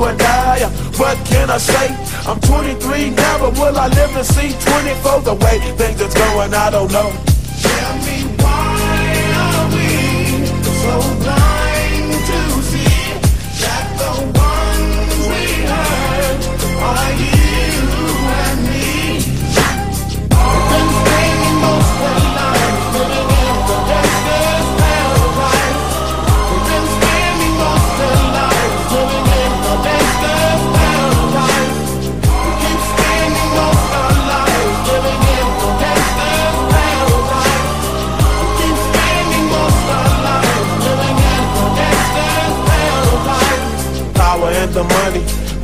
Or die. What can I say? I'm 23 now, but will I live to see 24? The way things are going, I don't know. Tell me why are we so blind